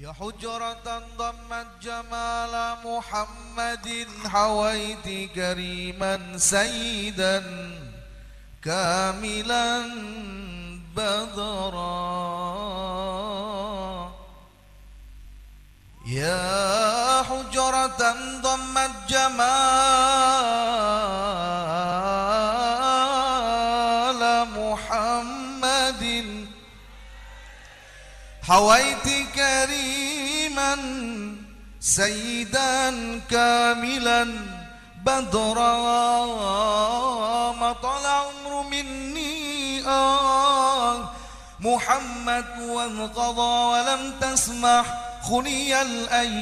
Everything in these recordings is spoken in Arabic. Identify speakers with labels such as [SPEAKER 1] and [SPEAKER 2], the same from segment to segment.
[SPEAKER 1] يا حجرة ضمت جمال محمد حويت كريما سيدا كاملا بدرا. يا حجرة ضمت جمال محمد حويت كريما سيدا كاملا بدرا ما طلع عمر مني آه محمد وانقضى ولم تسمح خني الأيام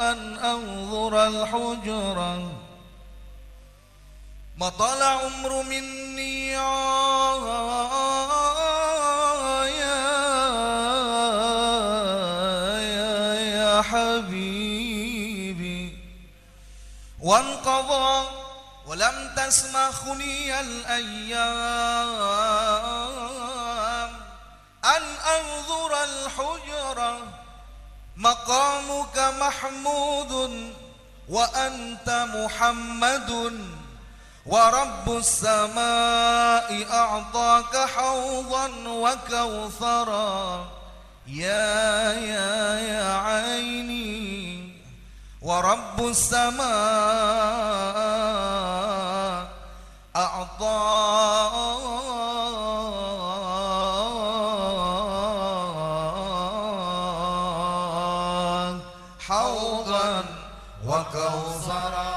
[SPEAKER 1] أن أنظر الحجرة ما طال عمر مني يا يا يا حبيبي. وانقضى ولم تسمخني الأيام. أن أنظر الحجرة مقامك محمود وأنت محمد. ورب السماء أعطاك حوضا وكوثرا. يا يا يا عيني. ورب السماء أعطاك حوضا وكوثرا.